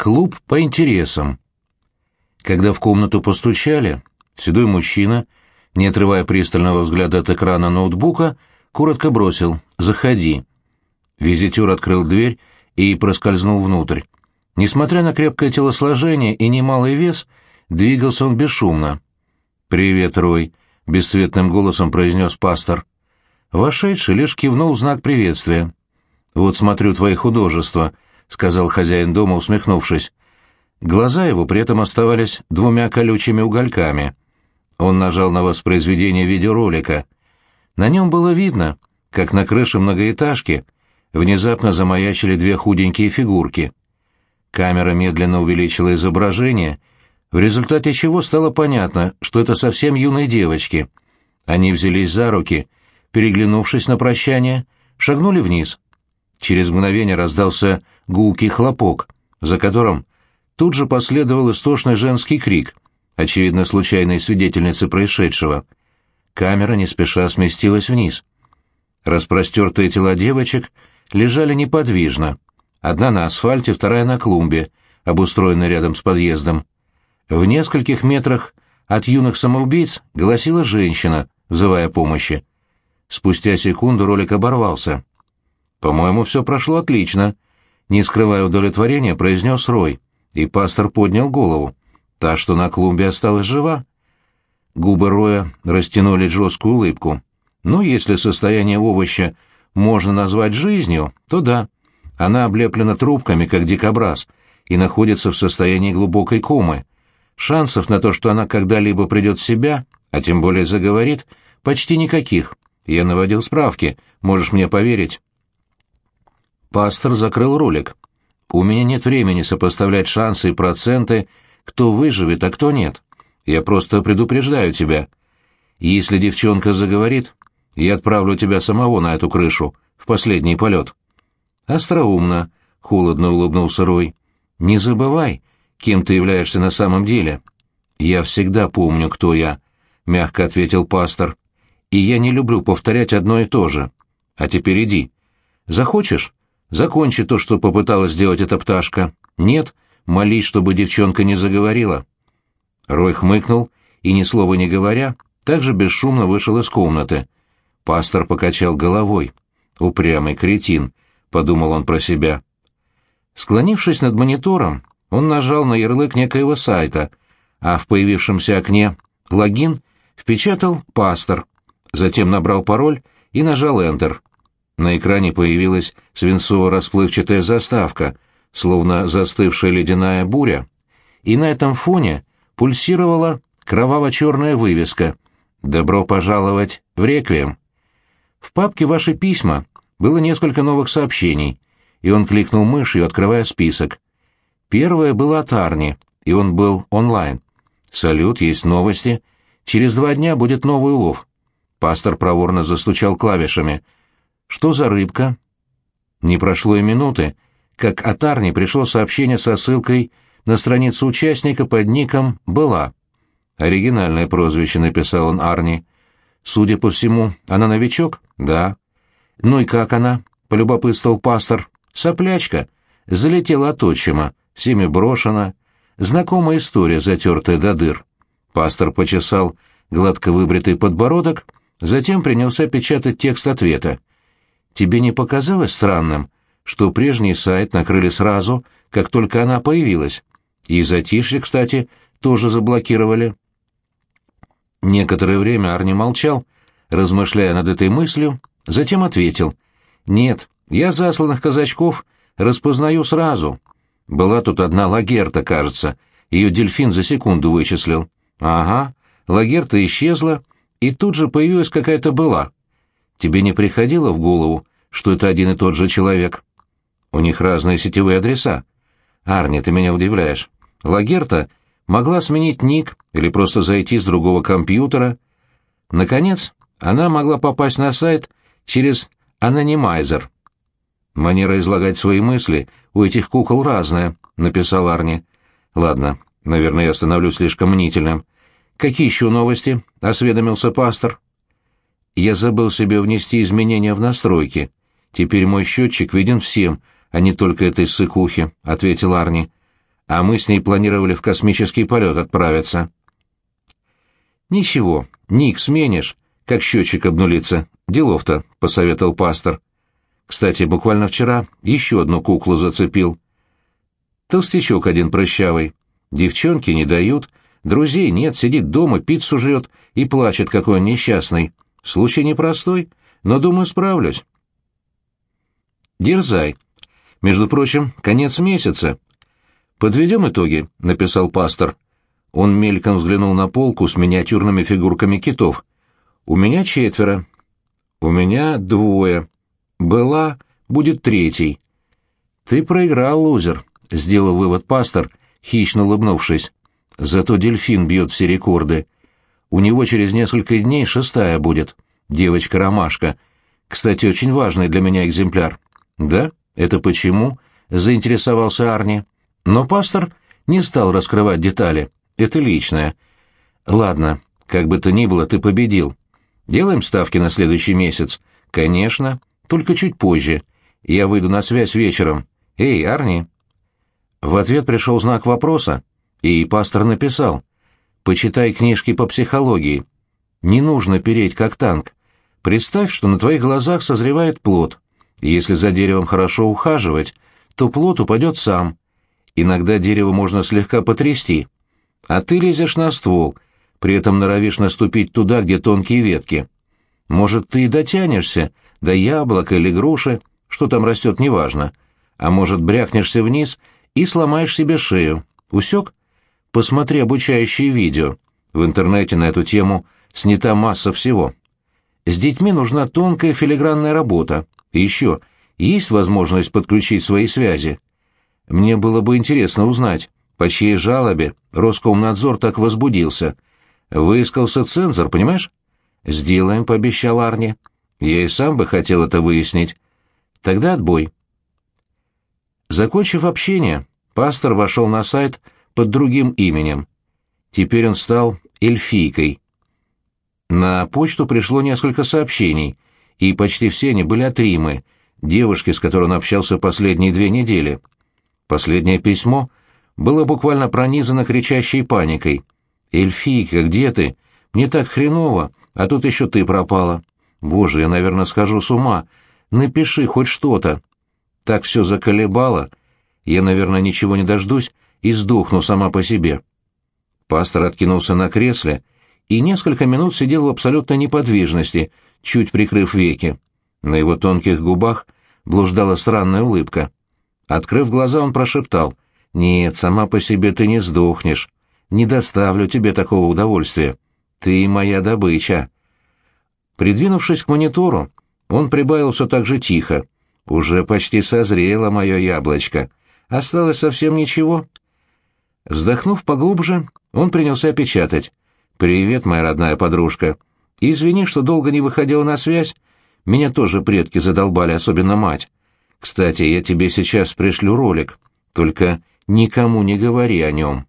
Клуб по интересам. Когда в комнату постучали, седой мужчина, не отрывая пристального взгляда от экрана ноутбука, коротко бросил «Заходи». Визитер открыл дверь и проскользнул внутрь. Несмотря на крепкое телосложение и немалый вес, двигался он бесшумно. «Привет, Рой», — бесцветным голосом произнес пастор. Вошедший лишь кивнул в знак приветствия. «Вот смотрю твои художества», — сказал хозяин дома, усмехнувшись. Глаза его при этом оставались двумя колючими угольками. Он нажал на воспроизведение видеоролика. На нем было видно, как на крыше многоэтажки внезапно замаячили две худенькие фигурки. Камера медленно увеличила изображение, в результате чего стало понятно, что это совсем юные девочки. Они взялись за руки, переглянувшись на прощание, шагнули вниз. Через мгновение раздался гулкий хлопок, за которым тут же последовал истошный женский крик, очевидно, случайной свидетельницы происшедшего. Камера не спеша сместилась вниз. Распростертые тела девочек лежали неподвижно. Одна на асфальте, вторая на клумбе, обустроенной рядом с подъездом. В нескольких метрах от юных самоубийц голосила женщина, взывая помощи. Спустя секунду ролик оборвался. «По-моему, все прошло отлично», — не скрывая удовлетворения, произнес Рой, и пастор поднял голову. Та, что на клумбе осталась жива. Губы Роя растянули жесткую улыбку. «Ну, если состояние овоща можно назвать жизнью, то да. Она облеплена трубками, как дикобраз, и находится в состоянии глубокой комы. Шансов на то, что она когда-либо придет в себя, а тем более заговорит, почти никаких. Я наводил справки, можешь мне поверить». Пастор закрыл ролик. «У меня нет времени сопоставлять шансы и проценты, кто выживет, а кто нет. Я просто предупреждаю тебя. Если девчонка заговорит, я отправлю тебя самого на эту крышу, в последний полет». «Остроумно», — холодно улыбнулся Рой. «Не забывай, кем ты являешься на самом деле». «Я всегда помню, кто я», — мягко ответил пастор. «И я не люблю повторять одно и то же. А теперь иди. Захочешь? Закончи то, что попыталась сделать эта пташка. Нет, молись, чтобы девчонка не заговорила». Рой хмыкнул и, ни слова не говоря, также бесшумно вышел из комнаты. Пастор покачал головой. «Упрямый кретин», — подумал он про себя. Склонившись над монитором, он нажал на ярлык некоего сайта, а в появившемся окне «Логин» впечатал «Пастор», затем набрал пароль и нажал «Enter». На экране появилась свинцово-расплывчатая заставка, словно застывшая ледяная буря, и на этом фоне пульсировала кроваво-черная вывеска «Добро пожаловать в реквием». В папке «Ваши письма» было несколько новых сообщений, и он кликнул мышью, открывая список. Первое было от Арни, и он был онлайн. «Салют, есть новости. Через два дня будет новый улов». Пастор проворно застучал клавишами — что за рыбка? Не прошло и минуты, как от Арни пришло сообщение со ссылкой на страницу участника под ником «Была». Оригинальное прозвище написал он Арни. Судя по всему, она новичок? Да. Ну и как она? Полюбопытствовал пастор. Соплячка. Залетела от отчима. Всеми брошена. Знакомая история, затертая до дыр. Пастор почесал гладко выбритый подбородок, затем принялся печатать текст ответа. Тебе не показалось странным, что прежний сайт накрыли сразу, как только она появилась? И затишье, кстати, тоже заблокировали. Некоторое время Арни молчал, размышляя над этой мыслью, затем ответил. «Нет, я засланных казачков распознаю сразу. Была тут одна лагерта, кажется. Ее дельфин за секунду вычислил. Ага, лагерта исчезла, и тут же появилась какая-то была. Тебе не приходило в голову, что это один и тот же человек? У них разные сетевые адреса. Арни, ты меня удивляешь. Лагерта могла сменить ник или просто зайти с другого компьютера. Наконец, она могла попасть на сайт через анонимайзер. «Манера излагать свои мысли у этих кукол разная», — написал Арни. «Ладно, наверное, я становлюсь слишком мнительным. Какие еще новости?» — осведомился пастор. Я забыл себе внести изменения в настройки. Теперь мой счетчик виден всем, а не только этой ссыкухе», — ответил Арни. а мы с ней планировали в космический полет отправиться. «Ничего, ник сменишь, как счетчик обнулится. Делов-то», — посоветовал пастор. Кстати, буквально вчера еще одну куклу зацепил. Толстячок один прыщавый. Девчонки не дают, друзей нет, сидит дома, пиццу жрет и плачет, какой он несчастный. Случай непростой, но, думаю, справлюсь. Дерзай. Между прочим, конец месяца. Подведем итоги, — написал пастор. Он мельком взглянул на полку с миниатюрными фигурками китов. У меня четверо. У меня двое. Была, будет третий. Ты проиграл, лузер, — сделал вывод пастор, хищно улыбнувшись. Зато дельфин бьет все рекорды. У него через несколько дней шестая будет. Девочка-ромашка. Кстати, очень важный для меня экземпляр. Да? Это почему? — заинтересовался Арни. Но пастор не стал раскрывать детали. Это личное. Ладно, как бы то ни было, ты победил. Делаем ставки на следующий месяц? Конечно. Только чуть позже. Я выйду на связь вечером. Эй, Арни!» В ответ пришел знак вопроса, и пастор написал. «Почитай книжки по психологии. Не нужно переть как танк. Представь, что на твоих глазах созревает плод. Если за деревом хорошо ухаживать, то плод упадет сам. Иногда дерево можно слегка потрясти. А ты лезешь на ствол, при этом норовишь наступить туда, где тонкие ветки. Может, ты и дотянешься, да яблоко или груши, что там растет, неважно. А может, брякнешься вниз и сломаешь себе шею. Усек? Посмотри обучающие видео. В интернете на эту тему снята масса всего. С детьми нужна тонкая филигранная работа. И еще, есть возможность подключить свои связи? Мне было бы интересно узнать, по чьей жалобе Роскомнадзор так возбудился. Выискался цензор, понимаешь? «Сделаем», — пообещал Арни. Я и сам бы хотел это выяснить. Тогда отбой. Закончив общение, пастор вошел на сайт под другим именем. Теперь он стал эльфийкой. На почту пришло несколько сообщений, и почти все они были от Римы, девушки, с которой он общался последние две недели. Последнее письмо было буквально пронизано кричащей паникой. «Эльфийка, где ты? Мне так хреново, а тут еще ты пропала. Боже, я, наверное, схожу с ума. Напиши хоть что-то. Так все заколебало. Я, наверное, ничего не дождусь и сдохну сама по себе. Пастор откинулся на кресле и несколько минут сидел в абсолютной неподвижности, чуть прикрыв веки. На его тонких губах блуждала странная улыбка. Открыв глаза, он прошептал. «Нет, сама по себе ты не сдохнешь. Не доставлю тебе такого удовольствия. Ты моя добыча». Придвинувшись к монитору, он прибавил все так же тихо. «Уже почти созрело мое яблочко. Осталось совсем ничего». Вздохнув поглубже, он принялся печатать. «Привет, моя родная подружка. Извини, что долго не выходила на связь. Меня тоже предки задолбали, особенно мать. Кстати, я тебе сейчас пришлю ролик. Только никому не говори о нем».